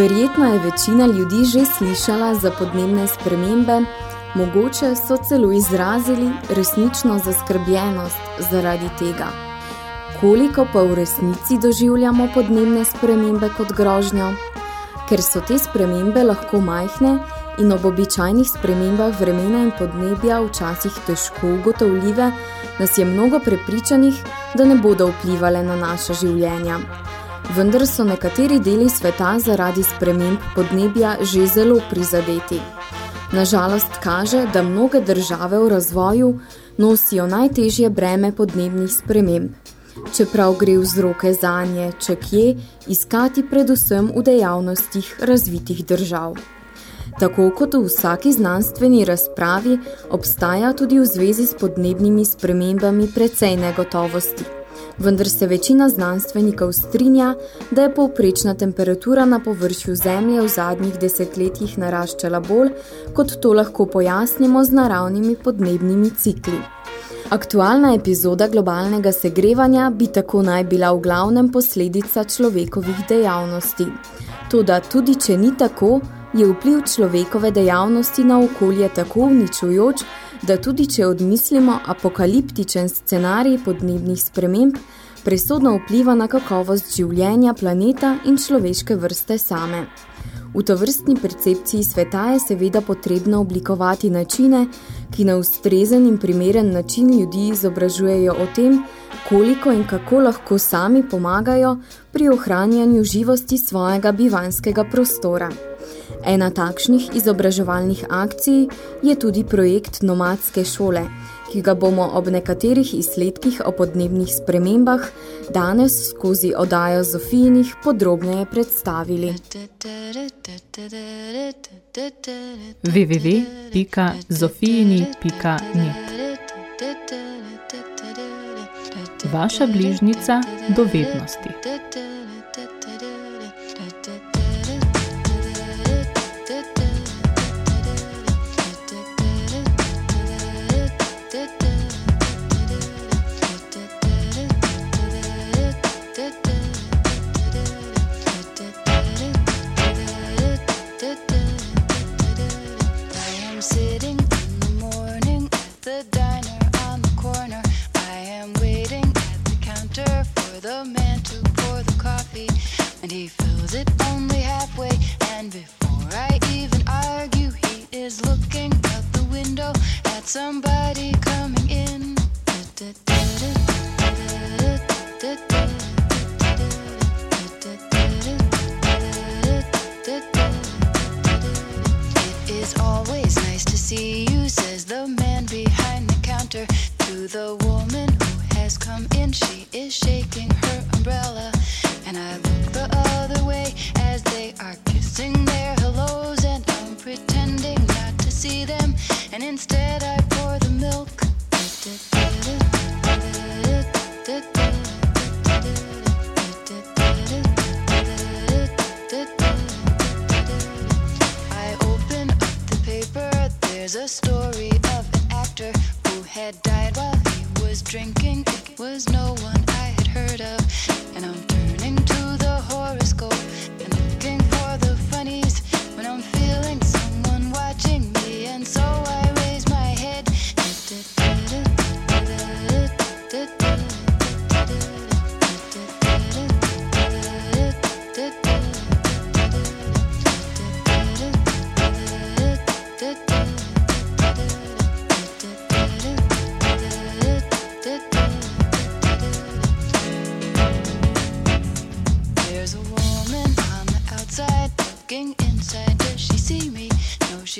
Verjetno je večina ljudi že slišala za podnebne spremembe, mogoče so celo izrazili resnično zaskrbljenost zaradi tega. Koliko pa v resnici doživljamo podnebne spremembe kot grožnjo? Ker so te spremembe lahko majhne in ob običajnih spremembah vremena in podnebja včasih težko ugotovljive, nas je mnogo prepričanih, da ne bodo vplivale na naša življenja vendar so nekateri deli sveta zaradi sprememb podnebja že zelo prizadeti. Nažalost kaže, da mnoge države v razvoju nosijo najtežje breme podnebnih sprememb, čeprav gre vzroke zanje, če kje, iskati predvsem v dejavnostih razvitih držav. Tako kot v vsaki znanstveni razpravi obstaja tudi v zvezi s podnebnimi spremembami precej negotovosti vendar se večina znanstvenikov strinja, da je povprečna temperatura na površju Zemlje v zadnjih desetletjih naraščala bolj, kot to lahko pojasnimo z naravnimi podnebnimi cikli. Aktualna epizoda globalnega segrevanja bi tako naj bila v glavnem posledica človekovih dejavnosti. Toda tudi če ni tako, je vpliv človekove dejavnosti na okolje tako uničujoč, da tudi če odmislimo apokaliptičen scenarij podnebnih sprememb, presodno vpliva na kakovost življenja planeta in človeške vrste same. V tovrstni percepciji sveta je seveda potrebno oblikovati načine, ki na ustrezen in primeren način ljudi izobražujejo o tem, koliko in kako lahko sami pomagajo pri ohranjanju živosti svojega bivanskega prostora. Ena takšnih izobraževalnih akcij je tudi projekt Nomadske šole, ki ga bomo ob nekaterih izsledkih o podnebnih spremembah danes skozi odajo Zofijinih podrobneje predstavili. www.zofijini.net Vaša bližnica and he feels it only halfway. And before I even argue, he is looking out the window at somebody coming in. It is always nice to see you, says the man behind the counter to the woman who has come in. She is shaking her umbrella and I look the other way as they are kissing their hellos, and I'm pretending not to see them, and instead I pour the milk. I open up the paper, there's a story of an actor who had died while he was drinking. It was no one.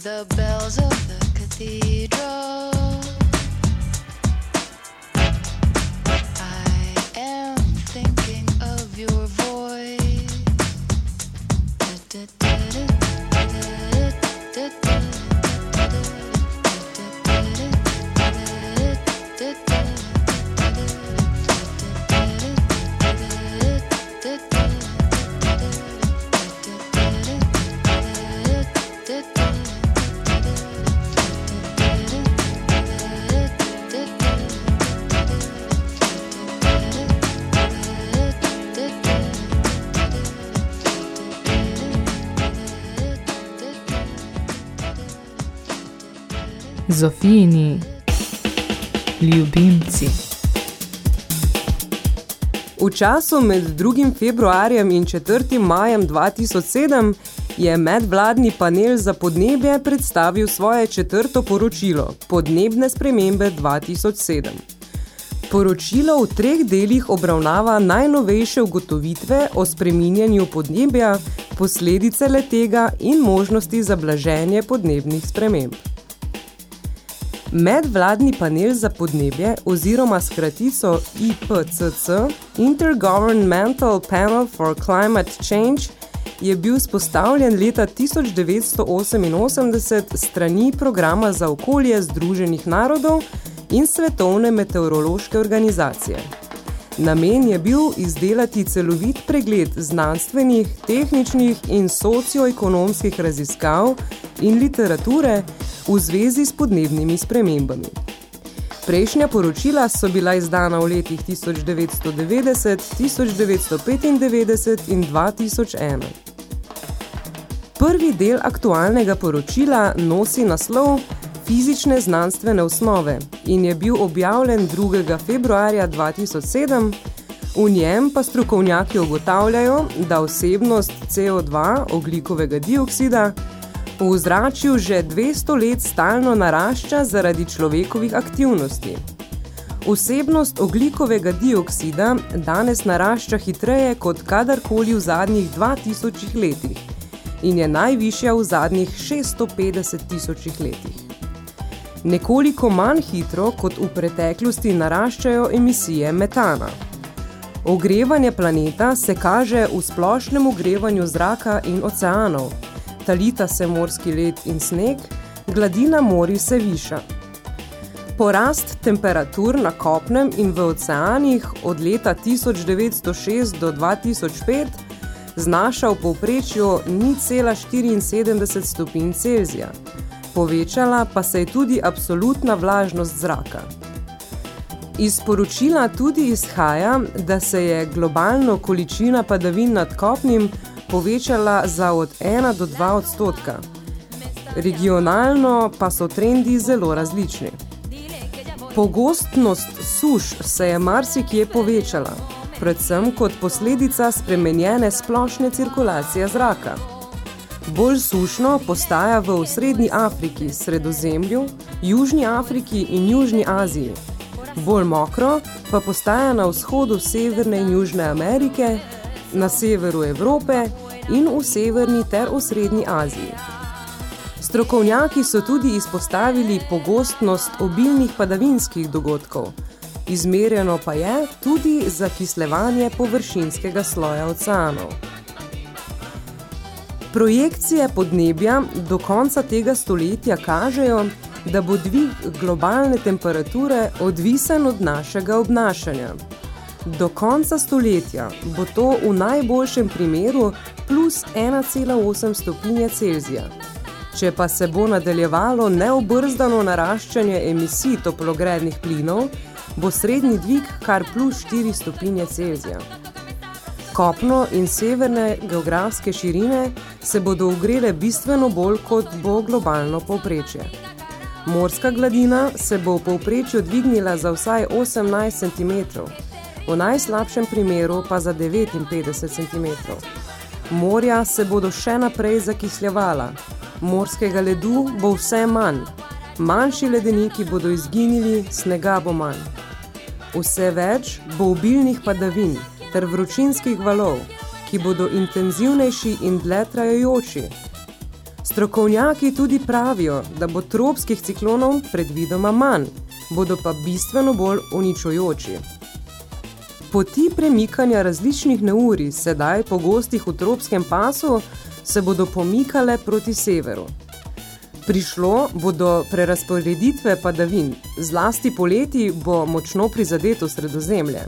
the bells of the cathedral. Zofijini ljubimci. V času med 2. februarjem in 4. majem 2007 je medvladni panel za podnebje predstavil svoje četrto poročilo Podnebne spremembe 2007. Poročilo v treh delih obravnava najnovejše ugotovitve o spreminjanju podnebja, posledice letega in možnosti za blaženje podnebnih sprememb. Medvladni panel za podnebje oziroma s kratico IPCC, Intergovernmental Panel for Climate Change, je bil spostavljen leta 1988 strani programa za okolje Združenih narodov in Svetovne meteorološke organizacije. Namen je bil izdelati celovit pregled znanstvenih, tehničnih in socioekonomskih raziskav in literature v zvezi s podnebnimi spremembami. Prejšnja poročila so bila izdana v letih 1990, 1995 in 2001. Prvi del aktualnega poročila nosi naslov Fizične znanstvene osnove in je bil objavljen 2. februarja 2007, v njem pa strokovnjaki ugotavljajo, da osebnost CO2, oglikovega dioksida, v zračju že 200 let stalno narašča zaradi človekovih aktivnosti. Vsebnost oglikovega dioksida danes narašča hitreje kot kadarkoli v zadnjih 2000 letih in je najvišja v zadnjih 650 tisočih letih. Nekoliko manj hitro kot v preteklosti naraščajo emisije metana. Ogrevanje planeta se kaže v splošnem ogrevanju zraka in oceanov, talita se morski led in sneg, gladina mori se viša. Porast temperatur na kopnem in v oceanih od leta 1906 do 2005 znaša v povprečju 0,74 stopinj Celzija. Povečala pa se je tudi absolutna vlažnost zraka. Iz poročila tudi izhaja, da se je globalno količina padavin nad kopnim povečala za od 1 do 2 odstotka. Regionalno pa so trendi zelo različni. Pogostnost suš se je marsikje povečala, predvsem kot posledica spremenjene splošne cirkulacije zraka. Bolj sušno postaja v osrednji Afriki, Sredozemlju, Južni Afriki in Južni Aziji. Bolj mokro pa postaja na vzhodu Severne in Južne Amerike, na severu Evrope in v severni ter osrednji Aziji. Strokovnjaki so tudi izpostavili pogostnost obilnih padavinskih dogodkov, izmerjeno pa je tudi zakislevanje površinskega sloja oceanov. Projekcije podnebja do konca tega stoletja kažejo, da bo dvig globalne temperature odvisen od našega obnašanja. Do konca stoletja bo to v najboljšem primeru plus 1,8 stopinje Celzija. Če pa se bo nadaljevalo neobrzdano naraščanje emisij toplogrednih plinov, bo srednji dvig kar plus 4 stopinje Celzija. Kopno in severne geografske širine se bodo ugrele bistveno bolj kot bo globalno povprečje. Morska gladina se bo v povprečju dvignila za vsaj 18 cm, v najslabšem primeru pa za 59 cm. Morja se bodo še naprej zakisljevala, morskega ledu bo vse manj, manjši ledeniki bodo izginili, snega bo manj. Vse več bo obilnih padavin ter vročinskih valov, ki bodo intenzivnejši in dlje trajajoči. Strokovnjaki tudi pravijo, da bo tropskih ciklonov predvidoma manj, bodo pa bistveno bolj uničujoči. Poti premikanja različnih neuri sedaj pogostih v tropskem pasu se bodo pomikale proti severu. Prišlo bo do prerasporeditve padavin, zlasti poleti bo močno prizadeto sredozemlje.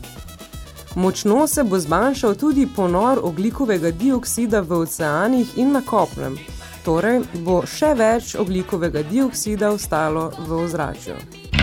Močno se bo zmanjšal tudi ponor oglikovega dioksida v oceanih in na kopnem, torej bo še več oglikovega dioksida ostalo v ozračju.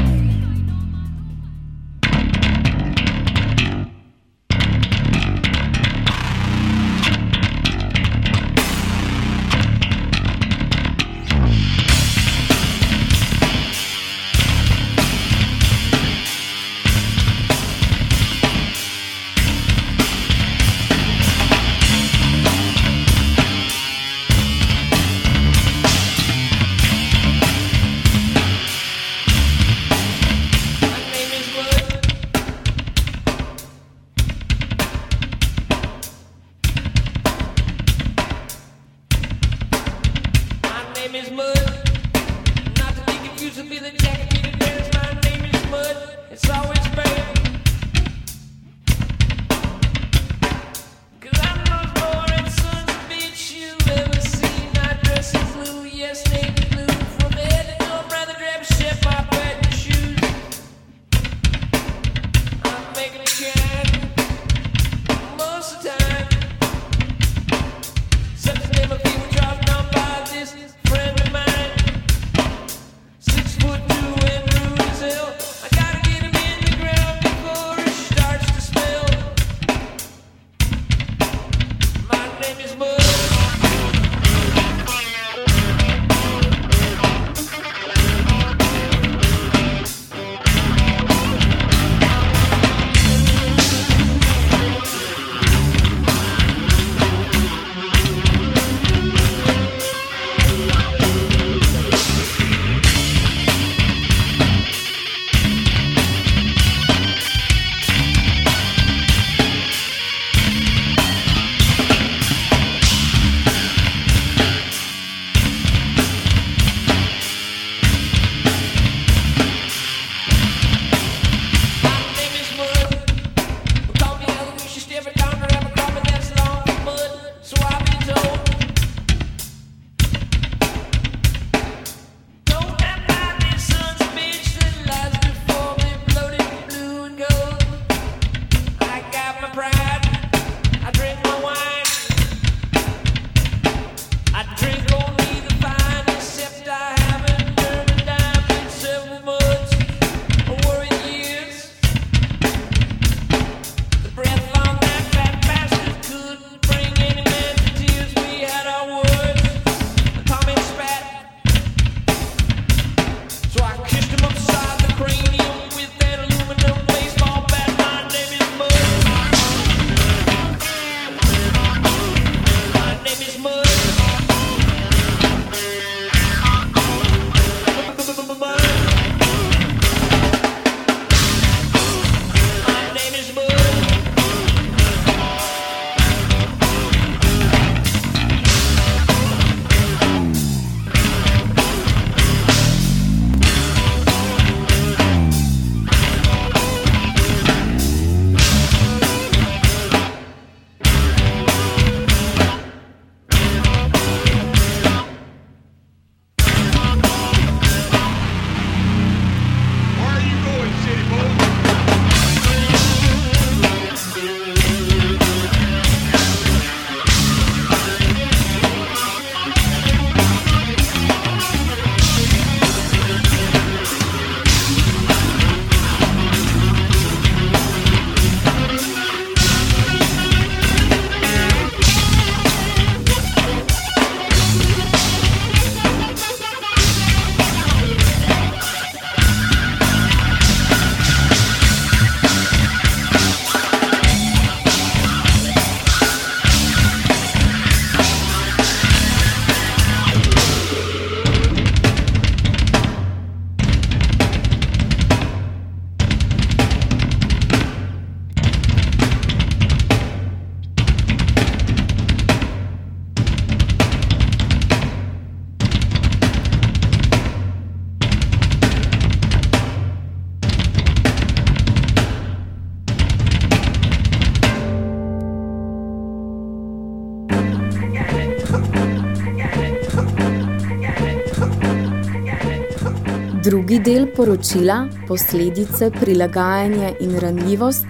Drugi del poročila, posledice, prilagajanje in ranljivost,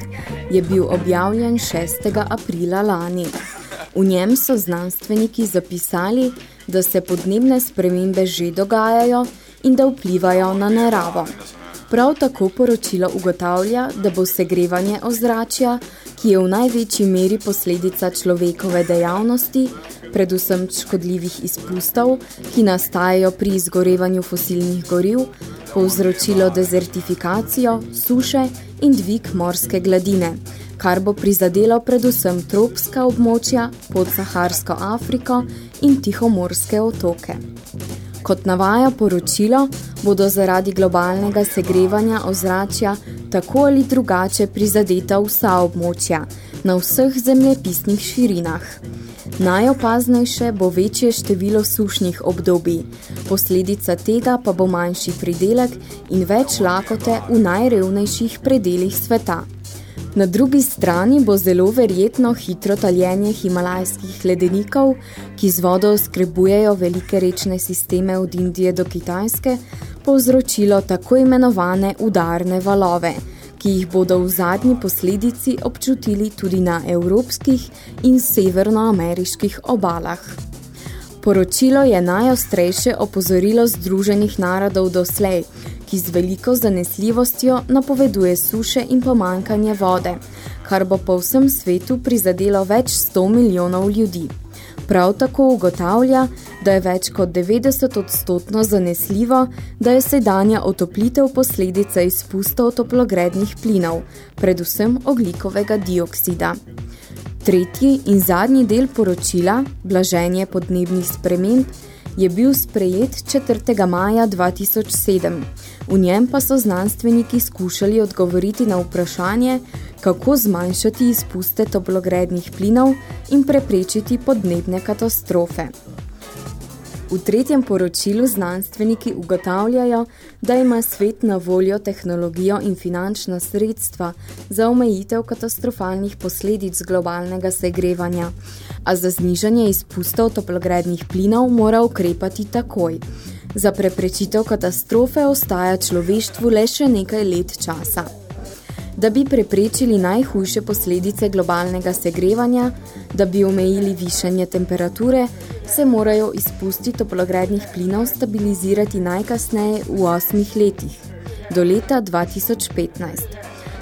je bil objavljen 6. aprila lani. V njem so znanstveniki zapisali, da se podnebne spremembe že dogajajo in da vplivajo na naravo. Prav tako poročilo ugotavlja, da bo segrevanje ozračja, ki je v največji meri posledica človekove dejavnosti, predvsem škodljivih izpustov, ki nastajajo pri izgorevanju fosilnih goriv, povzročilo dezertifikacijo, suše in dvig morske gladine, kar bo prizadelo predvsem tropska območja, podsaharsko Afriko in tihomorske otoke. Kot navaja poročilo, bodo zaradi globalnega segrevanja ozračja tako ali drugače prizadeta vsa območja na vseh zemljepisnih širinah. Najopaznejše bo večje število sušnih obdobij, posledica tega pa bo manjši pridelek in več lakote v najrevnejših predelih sveta. Na drugi strani bo zelo verjetno hitro taljenje himalajskih ledenikov, ki z vodo oskrbujejo velike rečne sisteme od Indije do Kitajske, povzročilo tako imenovane udarne valove, ki jih bodo v zadnji posledici občutili tudi na evropskih in severnoameriških obalah. Poročilo je najostrejše opozorilo Združenih narodov doslej, ki z veliko zanesljivostjo napoveduje suše in pomankanje vode, kar bo po vsem svetu prizadelo več 100 milijonov ljudi. Prav tako ugotavlja, da je več kot 90 odstotno zanesljivo, da je sedanja otoplitev posledica izpustov toplogrednih plinov, predvsem oglikovega dioksida. Tretji in zadnji del poročila, blaženje podnebnih sprememb, je bil sprejet 4. maja 2007. V njem pa so znanstveniki skušali odgovoriti na vprašanje, kako zmanjšati izpuste toplogrednih plinov in preprečiti podnebne katastrofe. V tretjem poročilu znanstveniki ugotavljajo, da ima svet na voljo tehnologijo in finančna sredstva za omejitev katastrofalnih posledic globalnega segrevanja, a za znižanje izpustov toplogrednih plinov mora ukrepati takoj. Za preprečitev katastrofe ostaja človeštvu le še nekaj let časa. Da bi preprečili najhujše posledice globalnega segrevanja, da bi omejili višanje temperature, se morajo izpusti toplogrednih plinov stabilizirati najkasneje v osmih letih, do leta 2015.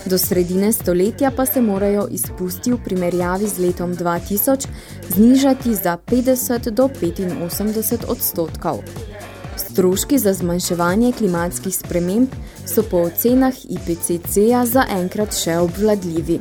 Do sredine stoletja pa se morajo izpusti v primerjavi z letom 2000 znižati za 50 do 85 odstotkov. Stroški za zmanjševanje klimatskih sprememb so po ocenah IPCC-ja zaenkrat še obvladljivi.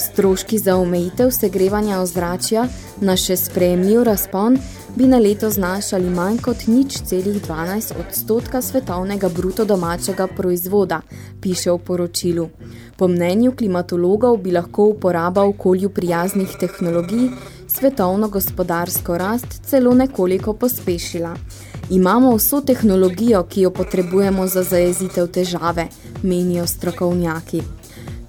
Stroški za omejitev segrevanja ozračja na še sprejemljiv razpon bi na leto znašali manj kot nič celih 12 odstotka svetovnega bruto domačega proizvoda, piše v poročilu. Po mnenju klimatologov bi lahko uporaba okolju prijaznih tehnologij svetovno gospodarsko rast celo nekoliko pospešila. Imamo vso tehnologijo, ki jo potrebujemo za zajezitev težave, menijo strokovnjaki.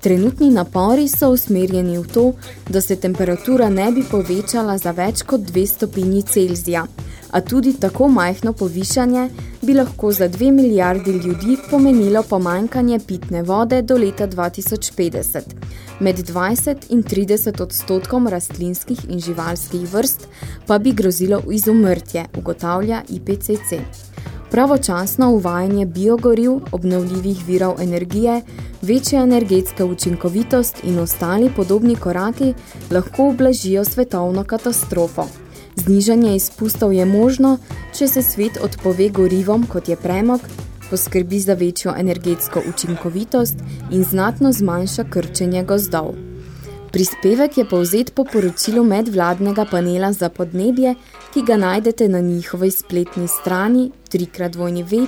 Trenutni napori so usmerjeni v to, da se temperatura ne bi povečala za več kot 2 stopinji Celzija, a tudi tako majhno povišanje bi lahko za 2 milijardi ljudi pomenilo pomanjkanje pitne vode do leta 2050. Med 20 in 30 odstotkom rastlinskih in živalskih vrst pa bi grozilo izumrtje, ugotavlja IPCC. Pravočasno uvajanje biogoriv, obnovljivih virov energije, večja energetska učinkovitost in ostali podobni koraki lahko ublažijo svetovno katastrofo. Znižanje izpustov je možno, če se svet odpove gorivom, kot je premog, poskrbi za večjo energetsko učinkovitost in znatno zmanjša krčenje gozdov. Prispevek je povzet po poročilu medvladnega panela za podnebje, ki ga najdete na njihovi spletni strani www.ipcc.ch.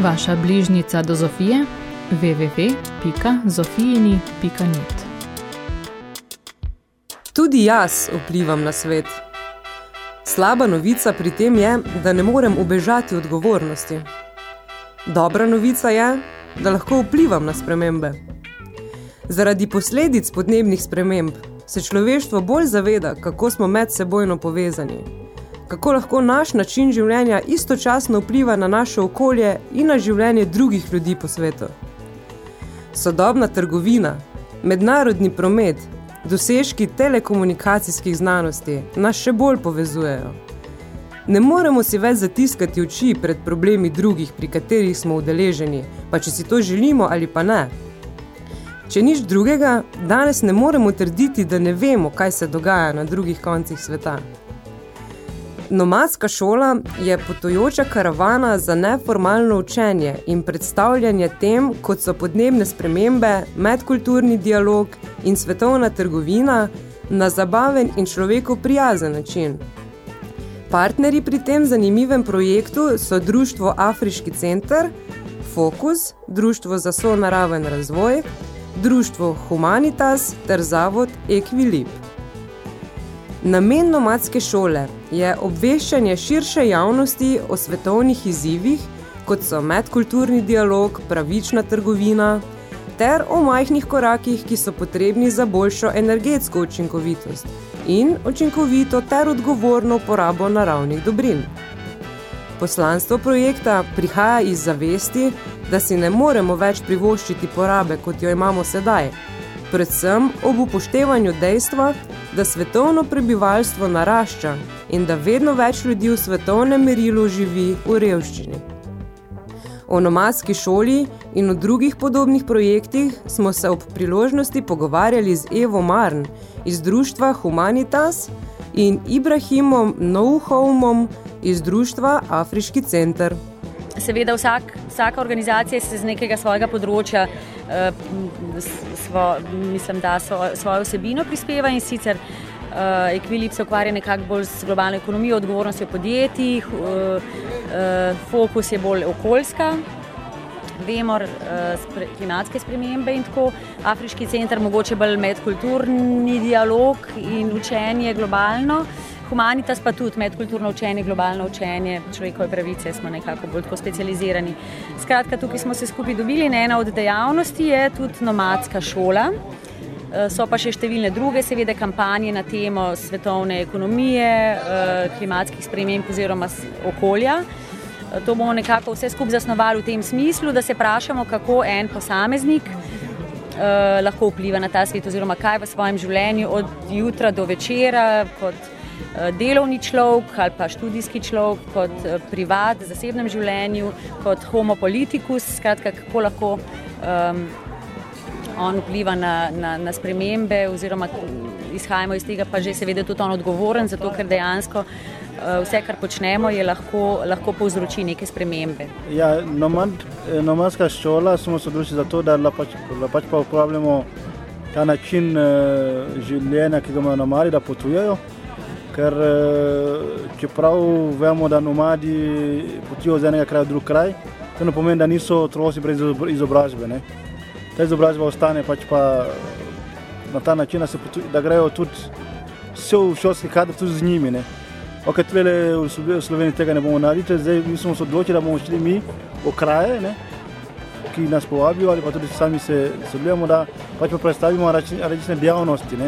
Vaša bližnica do Zofije www.zofijini.net Tudi jaz vplivam na svet. Slaba novica pri tem je, da ne morem ubežati odgovornosti. Dobra novica je, da lahko vplivam na spremembe. Zaradi posledic podnebnih sprememb se človeštvo bolj zaveda, kako smo medsebojno povezani, kako lahko naš način življenja istočasno vpliva na naše okolje in na življenje drugih ljudi po svetu. Sodobna trgovina, mednarodni promet, dosežki telekomunikacijskih znanosti nas še bolj povezujejo. Ne moremo si več zatiskati oči pred problemi drugih, pri katerih smo udeleženi, pa če si to želimo ali pa ne. Če nič drugega, danes ne moremo trditi, da ne vemo, kaj se dogaja na drugih koncih sveta. Nomadska šola je potujoča karavana za neformalno učenje in predstavljanje tem, kot so podnebne spremembe, medkulturni dialog in svetovna trgovina, na zabaven in človeku prijazen način. Partnerji pri tem zanimivem projektu so Društvo Afriški center, Fokus, Društvo za sonaraven razvoj, Društvo Humanitas ter Zavod Equilib. Namen nomadske šole je obveščanje širše javnosti o svetovnih izzivih, kot so medkulturni dialog, pravična trgovina, ter o majhnih korakih, ki so potrebni za boljšo energetsko učinkovitost in učinkovito ter odgovorno uporabo naravnih dobrin. Poslanstvo projekta prihaja iz zavesti, da si ne moremo več privoščiti porabe, kot jo imamo sedaj, predvsem ob upoštevanju dejstva, da svetovno prebivalstvo narašča in da vedno več ljudi v svetovnem merilu živi v revščini. O nomadski šoli in o drugih podobnih projektih smo se ob priložnosti pogovarjali z Evo Marn iz društva Humanitas in Ibrahimom Nouhoumom iz društva Afriški center. Seveda vsak, vsaka organizacija se z nekega svojega področja eh, svo, mislim, da svo, svojo vsebino prispeva in sicer eh, Equilib se ukvarja nekako bolj z globalno ekonomijo, odgovornostjo podjetij, eh, eh, fokus je bolj okoljska. Vemo, eh, spre, klimatske spremembe in tako. Afriški center mogoče bolj medkulturni dialog in učenje globalno. Humanitas pa tudi medkulturno učenje, globalno učenje, človekove pravice smo nekako bolj specializirani. Skratka, tukaj smo se skupaj dobili in ena od dejavnosti je tudi nomadska šola. Eh, So pa še številne druge, seveda, kampanje na temo svetovne ekonomije, eh, klimatskih sprememb oziroma okolja. Eh, To bomo nekako vse skupaj zasnovali v tem smislu, da se vprašamo, kako en posameznik eh, lahko vpliva na ta svet, oziroma kaj v svojem življenju od jutra do večera, kot delovni človek ali pa študijski človek, kot eh, privat, zasebnem življenju, kot homo politicus, skratka, kako lahko um, on vpliva na, na, na spremembe, oziroma izhajamo iz tega, pa že seveda tudi on odgovoren, zato ker dejansko eh, vse, kar počnemo, je lahko, lahko povzroči neke spremembe. Ja, nomad, eh, nomadska šola smo se odločili za to, da pač, pač pa uporabljamo ta način eh, življenja, ki ga imajo nomadi, da potujejo. Ker eh, čeprav vemo, da nomadi potujejo z enega kraja v drug kraj, to ne pomeni, da niso otroci brez izob- izobrazbe. Ne. Ta izobrazba ostane pač pa na ta način, da, potu, da grejo tudi vse v šolski kader tudi z njimi. Ne. Ok, tlele v Sloveniji- tega ne bomo naredili, zdaj mi smo se odločili, da bomo šli mi v kraje, ne, ki nas povabijo ali pa tudi sami se sodelujemo, da pač pa predstavimo različne dejavnosti. Ne.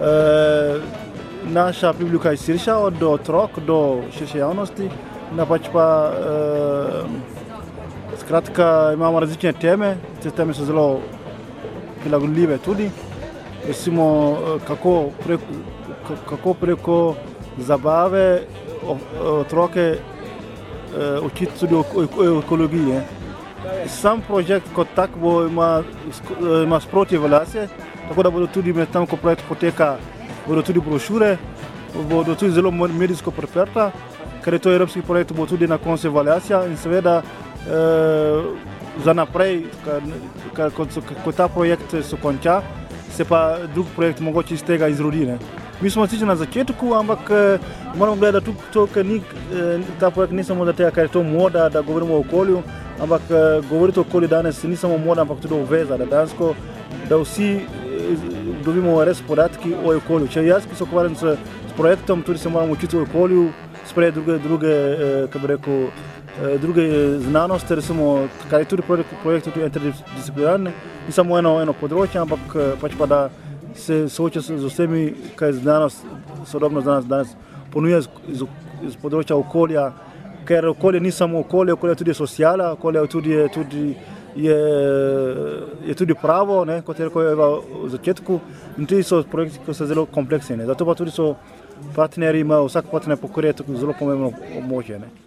E, naša publika je širša od otrok do širše javnosti, da pač pa e, skratka imamo različne teme, te teme so zelo prilagodljive tudi. Recimo, eh, kako preko, kako preko zabave otroke eh, učiti tudi o o ekologiji. ne. Sam projekt kot tak bo ima, eh, ima sproti evaluacije, tako da bodo tudi med tam, ko projekt poteka, bodo tudi brošure, bodo tudi zelo medijsko preprta, ker je to evropski projekt, bo tudi na koncu evaluacija in seveda eh, za naprej, ko, ko ta projekt se konča, se pa drug projekt mogoče iz tega izrodi. Ne. Mi smo sicer na začetku, ampak eh, moramo gledati tudi to, ker ni, eh, ta projekt ni samo zato, ker je to moda, da govorimo o okolju, ampak eh, govoriti o okolju danes ni samo moda, ampak tudi obveza, da, dansko, da vsi eh, dobimo res podatki o okolju. Če jaz, ki se ukvarjam s, s projektom, tudi se moram učiti o okolju, sprejeti druge, druge, eh, kako bi rekel, eh, druge znanosti, recimo, kar je tudi projekt, projekt tudi interdisciplinarni, ni samo eno, eno področje, ampak eh, pač pa da se sooča z vsemi, kaj znanost, sodobna znanost danes ponuja z, z, z področja okolja, ker okolje ni samo okolje, okolje je tudi sociala, okolje je tudi, je tudi, je, je tudi pravo, ne, kot je rekel Eva v začetku, in tudi so projekti, ki so zelo kompleksni. Ne. Zato pa tudi so partnerji, ima vsak partner pokorje zelo pomembno območje. Ne.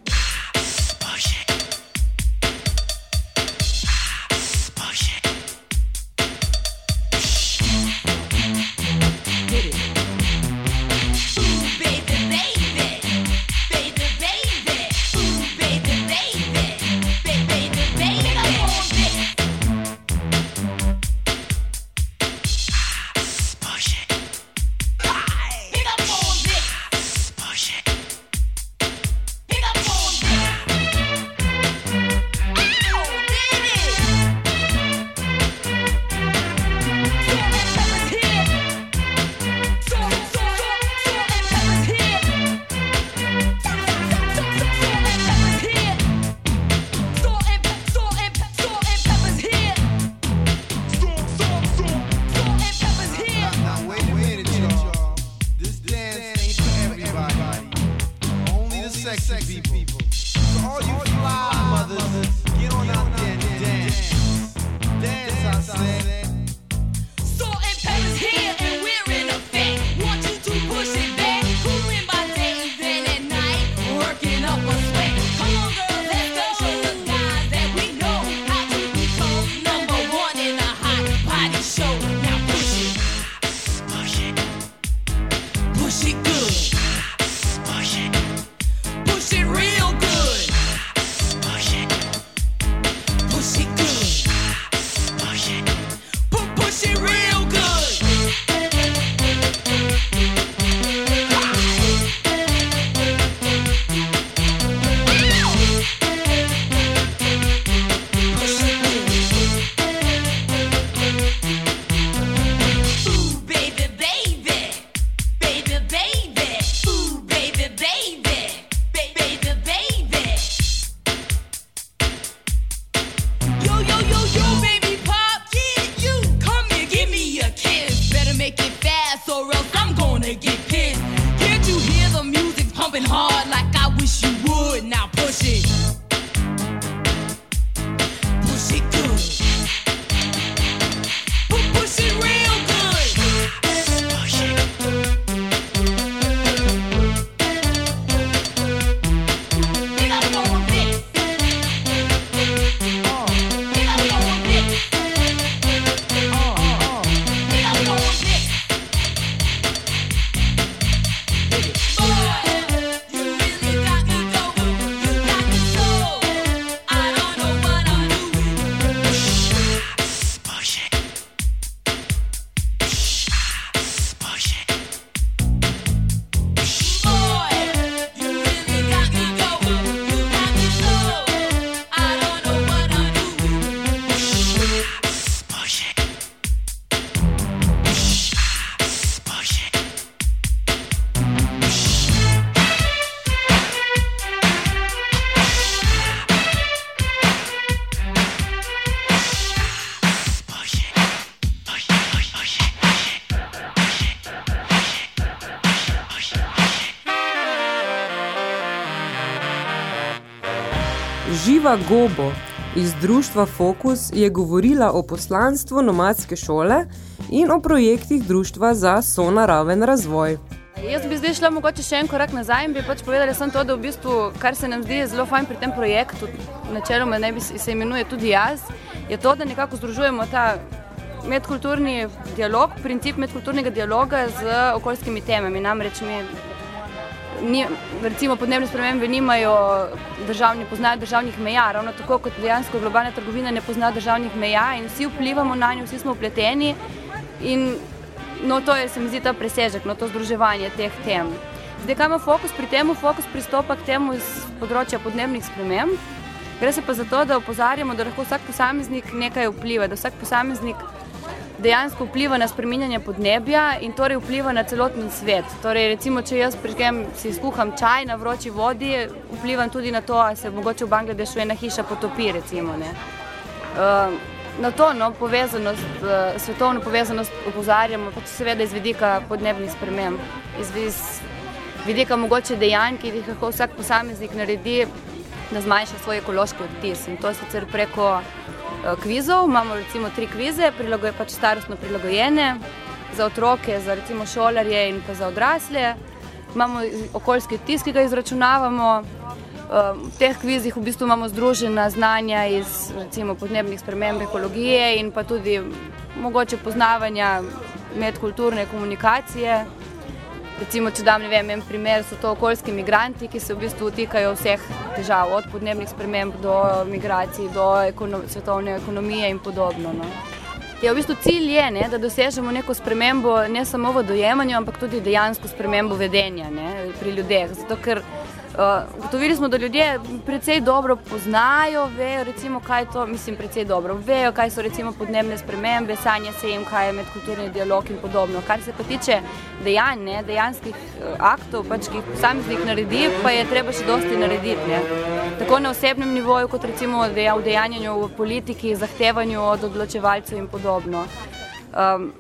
Gobo iz društva Fokus je govorila o poslanstvu nomadske šole in o projektih društva za sonaraven razvoj. Jaz bi zdaj šla mogoče še en korak nazaj in bi pač povedala samo to, da v bistvu, kar se nam zdi zelo fajn pri tem projektu, načeloma naj bi se imenuje tudi jaz, je to, da nekako združujemo ta medkulturni dialog, princip medkulturnega dialoga z okoljskimi temami. Namreč mi ni, recimo podnebne spremembe nimajo državni, poznajo državnih meja, ravno tako kot dejansko globalna trgovina ne pozna državnih meja in vsi vplivamo na njo, vsi smo upleteni in no, to je, se mi zdi, ta presežek, no, to združevanje teh tem. Zdaj, kaj ima fokus pri tem? Fokus pristopa k temu iz področja podnebnih sprememb. Gre se pa za to, da opozarjamo, da lahko vsak posameznik nekaj vpliva, da vsak posameznik dejansko vpliva na spreminjanje podnebja in torej vpliva na celoten svet. Torej, recimo, če jaz prižgem, si skuham čaj na vroči vodi, vplivam tudi na to, ali se mogoče v Bangladešu ena hiša potopi. Recimo, ne. uh, na to no, povezanost, uh, svetovno povezanost opozarjamo, pač seveda iz vidika podnebnih sprememb, iz, iz vidika mogoče dejanj, ki jih lahko vsak posameznik naredi, da zmanjša svoj ekološki odtis. In to sicer preko eh, kvizov, imamo recimo tri kvize, prilagoje, pač starostno prilagojene za otroke, za recimo šolarje in pa za odrasle. Imamo okoljski odtis, ki ga izračunavamo. Eh, V teh kvizih v bistvu imamo združena znanja iz recimo, podnebnih sprememb, ekologije in pa tudi mogoče poznavanja medkulturne komunikacije. Recimo, če dam vem, en primer, so to okoljski migranti, ki se v bistvu vtikajo vseh težav, od podnebnih sprememb do migracij, do ekono svetovne ekonomije in podobno. No. Ja, v bistvu cilj je, ne, da dosežemo neko spremembo ne samo v dojemanju, ampak tudi dejansko spremembo vedenja ne, pri ljudeh. Zato, ker uh, ugotovili smo, da ljudje precej dobro poznajo, vejo, recimo, kaj to, mislim, precej dobro, vejo, kaj so recimo podnebne spremembe, sanja se jim, kaj je medkulturni dialog in podobno. Kar se pa tiče dejanj, ne, dejanskih uh, aktov, pač, ki jih posameznik naredi, pa je treba še dosti narediti. Ne. Tako na osebnem nivoju, kot recimo v dejanjanju v politiki, zahtevanju od odločevalcev in podobno. Um,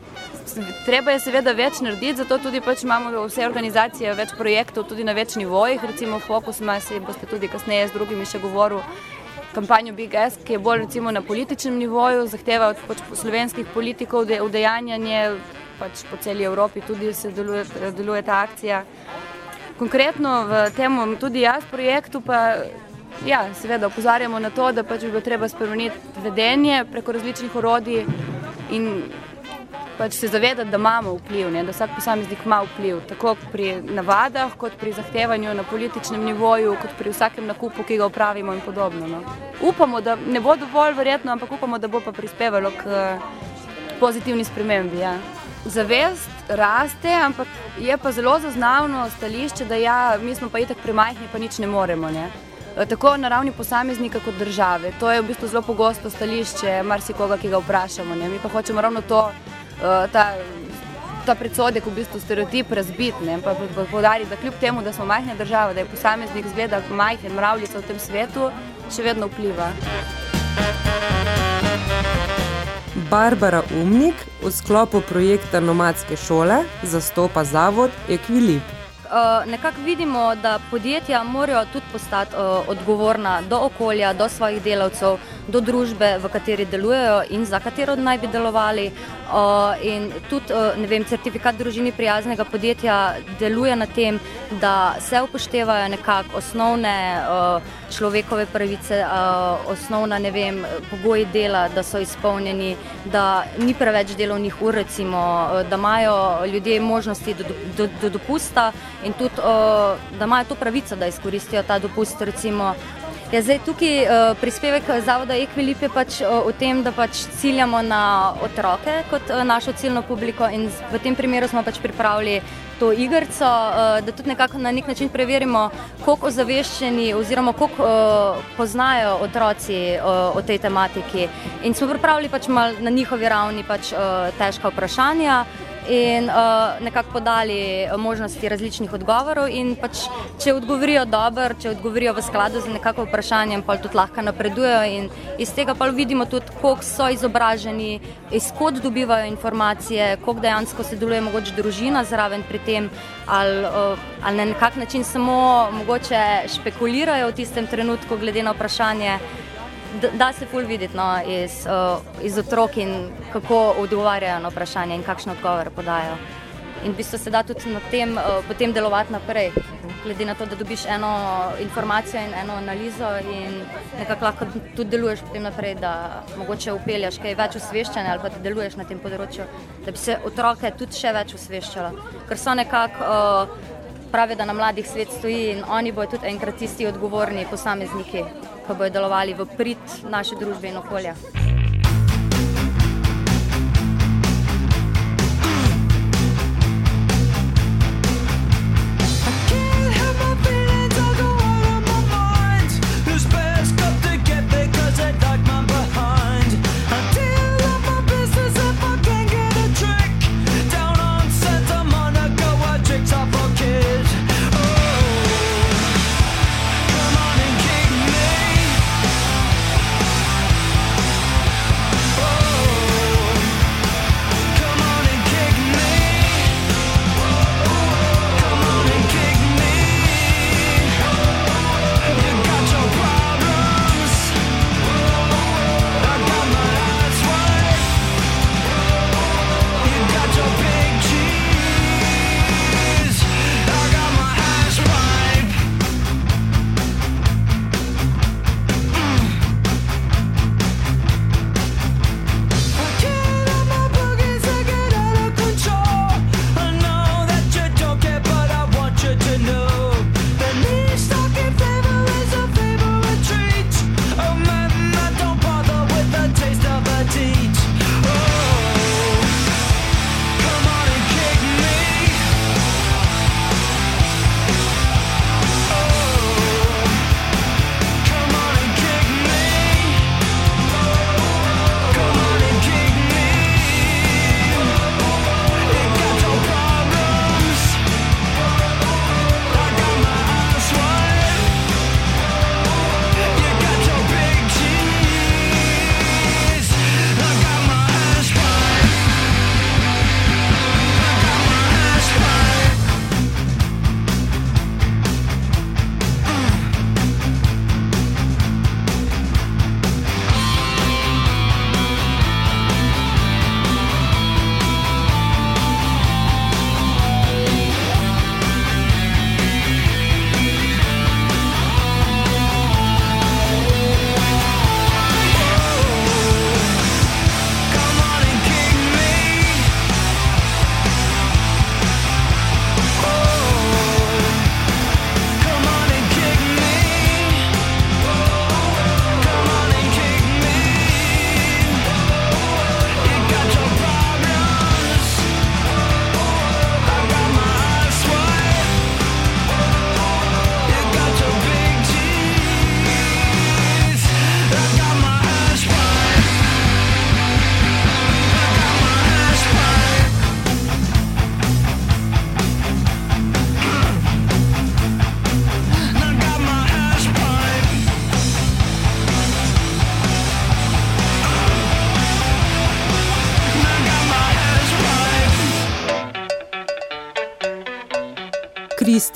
treba je seveda več narediti, zato tudi pač imamo vse organizacije več projektov, tudi na več nivojih. Recimo Fokus ima, si boste tudi kasneje z drugimi še govorili, kampanjo Big S, ki je bolj recimo na političnem nivoju, zahteva od pač slovenskih politikov de- udejanjanje, pač po celi Evropi tudi se deluje, deluje ta akcija. Konkretno v tem tudi jaz projektu pa ja, seveda opozarjamo na to, da pač bi bilo treba spremeniti vedenje preko različnih orodij in pač se zavedati, da imamo vpliv, ne, da vsak posameznik ima vpliv, tako pri navadah, kot pri zahtevanju na političnem nivoju, kot pri vsakem nakupu, ki ga upravimo in podobno. No. Upamo, da ne bo dovolj, verjetno, ampak upamo, da bo pa prispevalo k pozitivni spremembi. Ja. Zavest raste, ampak je pa zelo zaznavno stališče, da ja, mi smo pa itak premajhni, pa nič ne moremo. Ne. Tako na ravni posameznika kot države. To je v bistvu zelo pogosto stališče marsikoga, ki ga vprašamo. Ne. Mi pa hočemo ravno to, ta, ta predsodek, v bistvu stereotip razbiti, ne, pa poudariti, da kljub temu, da smo majhna država, da je posameznik zgleda majhen, mravljica v tem svetu, še vedno vpliva. Barbara Umnik v sklopu projekta Nomadske šole zastopa zavod Equilib. Uh, nekako vidimo, da podjetja morajo tudi postati uh, odgovorna do okolja, do svojih delavcev, do družbe, v kateri delujejo in za katero naj bi delovali. In tudi ne vem, certifikat družini prijaznega podjetja deluje na tem, da se upoštevajo nekako osnovne človekove pravice, osnovna ne vem, pogoji dela, da so izpolnjeni, da ni preveč delovnih ur, recimo, da imajo ljudje možnosti do, do, do dopusta in tudi, da imajo to pravico, da izkoristijo ta dopust. Recimo. Ja, zdaj, tukaj uh, prispevek Zavoda Equilip je pač uh, v tem, da pač ciljamo na otroke kot uh, našo ciljno publiko in v tem primeru smo pač pripravili to igrico, uh, da tudi nekako na nek način preverimo, koliko ozaveščeni oziroma koliko uh, poznajo otroci uh, o tej tematiki. In smo pripravili pač mal na njihovi ravni pač, uh, težka vprašanja in uh, nekako podali možnosti različnih odgovorov. In pač, če odgovorijo dobro, če odgovorijo v skladu z nekako vprašanjem, pa tudi lahko napredujejo. In iz tega pa vidimo tudi, koliko so izobraženi, izkot dobivajo informacije, koliko dejansko se deluje mogoče družina zraven pri tem, ali, uh, ali na nekak način samo mogoče špekulirajo v tistem trenutku, glede na vprašanje. Da, da se ful videti no, iz, uh, iz otrok in kako odgovarjajo na vprašanje in kakšne odgovore podajo. In v bistvu se da tudi na tem uh, potem delovati naprej, glede na to, da dobiš eno informacijo in eno analizo in nekako lahko tudi deluješ potem naprej, da mogoče upelješ kaj več osveščanja ali pa da deluješ na tem področju, da bi se otroke tudi še več osveščalo. Ker so nekako uh, pravi, da na mladih svet stoji in oni bodo tudi enkrat tisti odgovorni posamezniki, ko bodo delovali v prid naše družbe in okolja.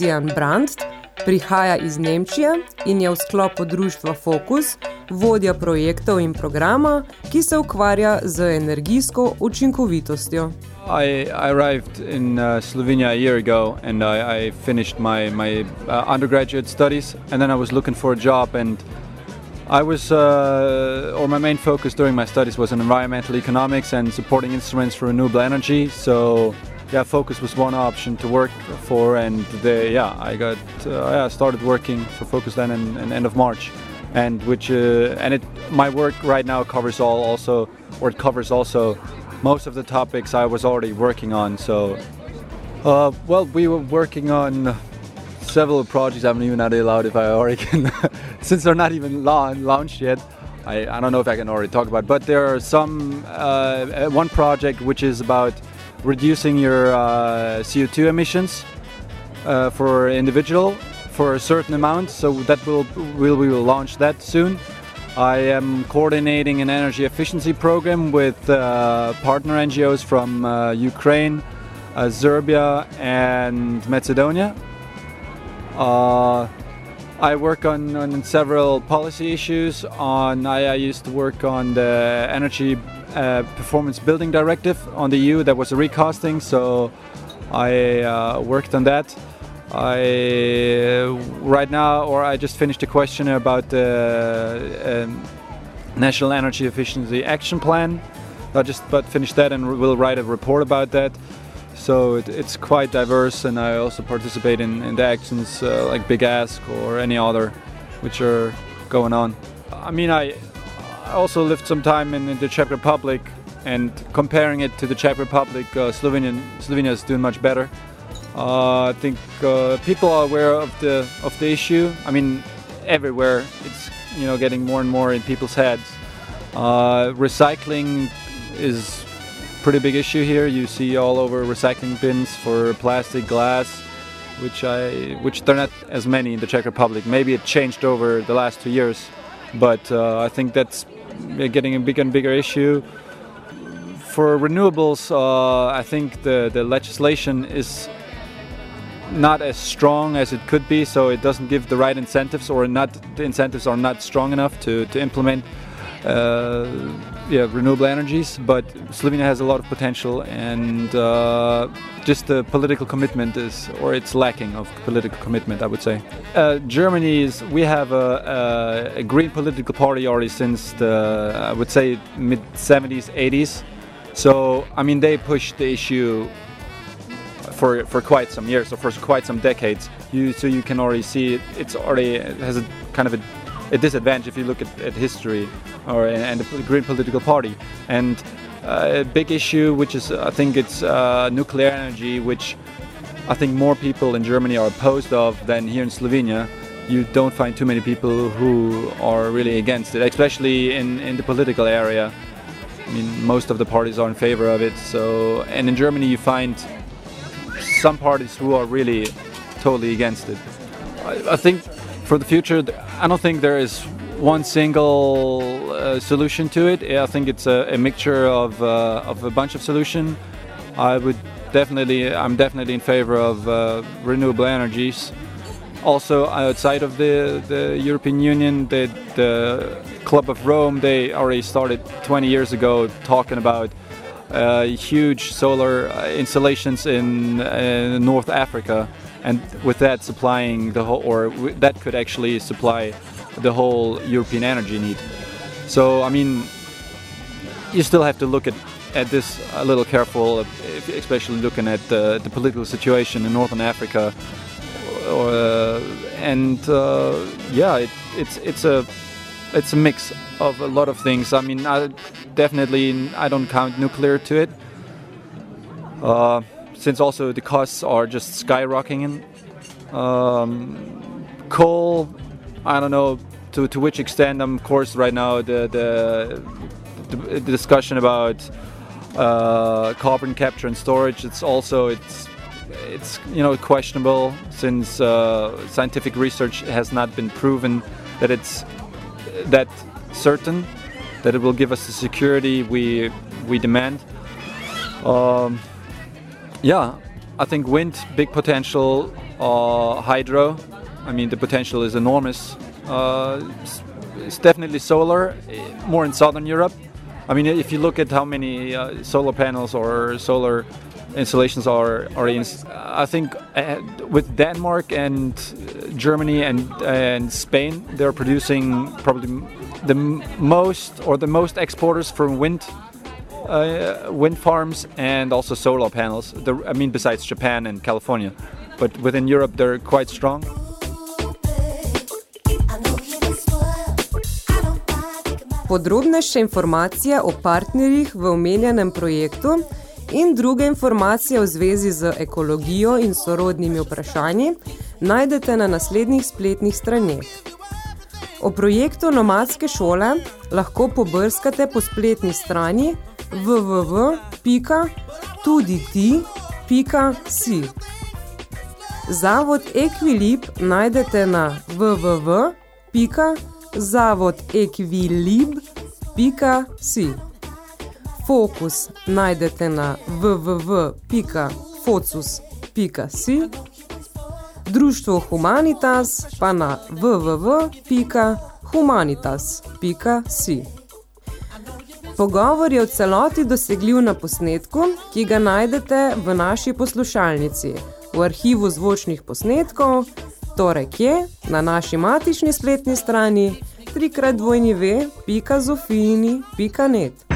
Christian Brandt prihaja iz Nemčije in je v sklopu društva Focus vodja projektov in programa, ki se ukvarja z energijsko učinkovitostjo. I, I arrived in uh, Slovenia a year ago and I, I finished my, my uh, undergraduate studies and then I was looking for a job and I was, uh, or my main focus during my studies was in environmental economics and supporting instruments for renewable energy. So, yeah, Focus was one option to work for, and yeah, I got, uh, yeah, started working for Focus then in, in end of March, and which, uh, and it, my work right now covers all also, or it covers also most of the topics I was already working on. So, uh, well, we were working on several projects. I'm even not allowed if I already can, since they're not even la- launched yet. I, I don't know if I can already talk about, but there are some. Uh, one project which is about reducing your uh, CO2 emissions uh, for individual for a certain amount. So that will will we will launch that soon. I am coordinating an energy efficiency program with uh, partner NGOs from uh, Ukraine, uh, Serbia, and Macedonia. Uh, I work on, on several policy issues. On I, I used to work on the Energy uh, Performance Building Directive on the EU. That was a recasting, so I uh, worked on that. I right now, or I just finished a question about the um, National Energy Efficiency Action Plan. I just but finished that and will write a report about that. So it, it's quite diverse, and I also participate in, in the actions uh, like Big Ask or any other, which are going on. I mean, I, I also lived some time in, in the Czech Republic, and comparing it to the Czech Republic, uh, Slovenian Slovenia is doing much better. Uh, I think uh, people are aware of the of the issue. I mean, everywhere it's you know getting more and more in people's heads. Uh, recycling is pretty big issue here. You see all over recycling bins for plastic, glass, which I which they're not as many in the Czech Republic. Maybe it changed over the last two years, but uh, I think that's getting a bigger and bigger issue. For renewables, uh, I think the, the legislation is not as strong as it could be, so it doesn't give the right incentives, or not the incentives are not strong enough to, to implement uh, yeah, renewable energies. But Slovenia has a lot of potential, and uh, just the political commitment is, or it's lacking of political commitment, I would say. Uh, Germany is, we have a, a, a green political party already since the, I would say, mid 70s, 80s. So, I mean, they pushed the issue for for quite some years, or for quite some decades. You so you can already see it, it's already it has a kind of a, a disadvantage if you look at, at history or and the Green political party and uh, a big issue, which is I think it's uh, nuclear energy, which I think more people in Germany are opposed of than here in Slovenia. You don't find too many people who are really against it, especially in, in the political area. I mean, most of the parties are in favor of it. So, and in Germany, you find some parties who are really totally against it. I, I think for the future, I don't think there is one single uh, solution to it. I think it's a, a mixture of, uh, of a bunch of solutions. I would definitely, I'm definitely in favor of uh, renewable energies. Also, outside of the, the European Union, the, the Club of Rome, they already started 20 years ago talking about uh, huge solar uh, installations in uh, North Africa, and with that supplying the whole, or that could actually supply the whole European energy need. So, I mean, you still have to look at, at this a little careful, especially looking at the, the political situation in Northern Africa. Or, uh, and uh, yeah, it, it's it's a it's a mix of a lot of things. I mean, I definitely I don't count nuclear to it, uh, since also the costs are just skyrocketing. Um, coal, I don't know to, to which extent. Of course, right now the the, the, discussion about uh, carbon capture and storage. It's also it's it's you know questionable since uh, scientific research has not been proven that it's that certain that it will give us the security we we demand. Um, yeah, I think wind big potential. uh, hydro. I mean, the potential is enormous. Uh, s- it's definitely solar, eh, more in southern Europe. I mean, if you look at how many uh, solar panels or solar installations are are in, I think uh, with Denmark and Germany and and Spain, they're producing probably the most or the most exporters from wind uh, wind farms and also solar panels. The, I mean, besides Japan and California, but within Europe they're quite strong. Podrobnejše informacije o partnerjih v omenjenem projektu in druge informacije v zvezi z ekologijo in sorodnimi vprašanji najdete na naslednjih spletnih straneh. O projektu Nomadske šole lahko pobrskate po spletni strani www.tuditi.si. Zavod Equilib najdete na www.zavodequilib.si. Fokus najdete na www.focus.si. Društvo Humanitas pa na www.humanitas.si. Pogovor je v celoti dosegljiv na posnetku, ki ga najdete v naši poslušalnici, v arhivu zvočnih posnetkov, torej kje, na naši matični spletni strani www.zofijini.net.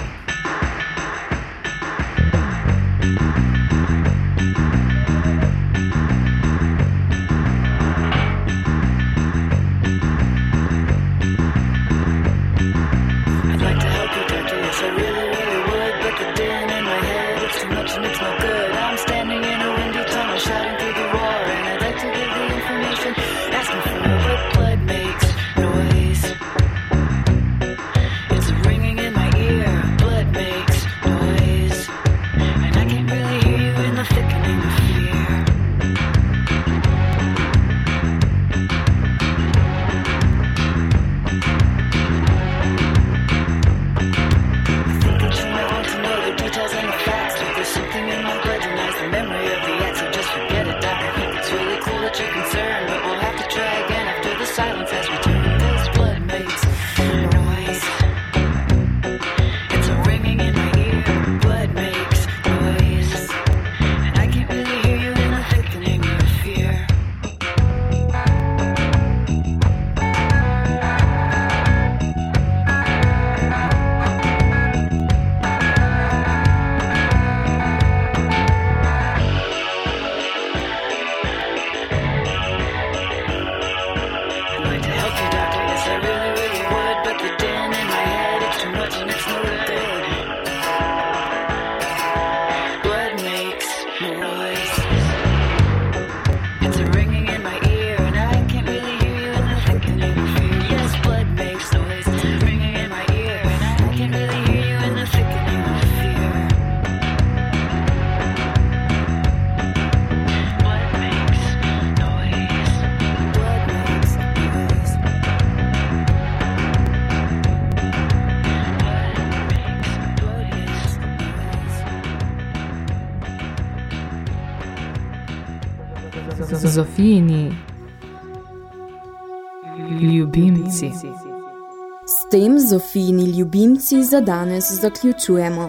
Zofijini ljubimci za danes zaključujemo.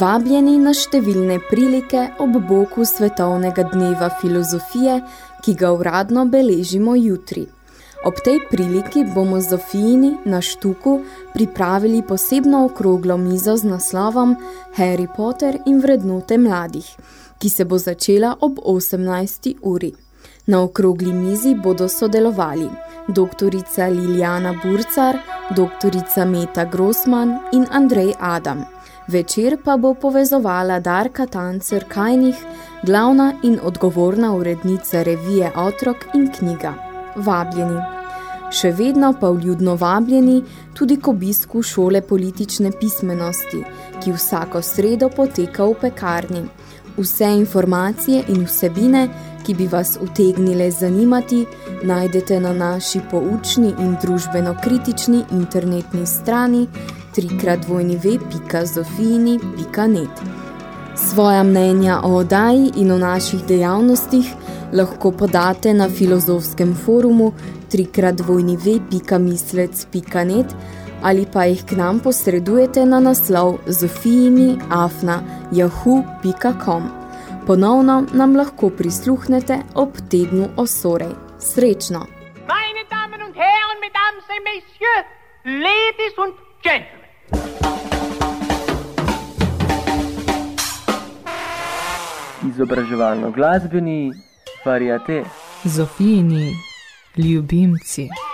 Vabljeni na številne prilike ob boku Svetovnega dneva filozofije, ki ga uradno beležimo jutri. Ob tej priliki bomo Zofijini na štuku pripravili posebno okroglo mizo z naslovom Harry Potter in vrednote mladih, ki se bo začela ob 18. uri. Na okrogli mizi bodo sodelovali doktorica Liljana Burcar, doktorica Meta Grossman in Andrej Adam. Večer pa bo povezovala Darka Tancer Kajnih, glavna in odgovorna urednica revije Otrok in knjiga. Vabljeni. Še vedno pa vljudno vabljeni tudi k obisku šole politične pismenosti, ki vsako sredo poteka v pekarni. Vse informacije in vsebine, ki bi vas utegnile zanimati, najdete na naši poučni in družbeno-kritični internetni strani www.zofijini.net. Svoja mnenja o oddaji in o naših dejavnostih lahko podate na filozofskem forumu trikratvojnive.mislec.net ali pa jih k nam posredujete na naslov zofijini.afna.yahoo.com. Ponovno nam lahko prisluhnete ob tednu osorej. Srečno! Meine Damen und Herren, Mesdames et Messieurs, Ladies und Gentlemen. Izobraževalno-glasbeni variate. Zofijini ljubimci. Thank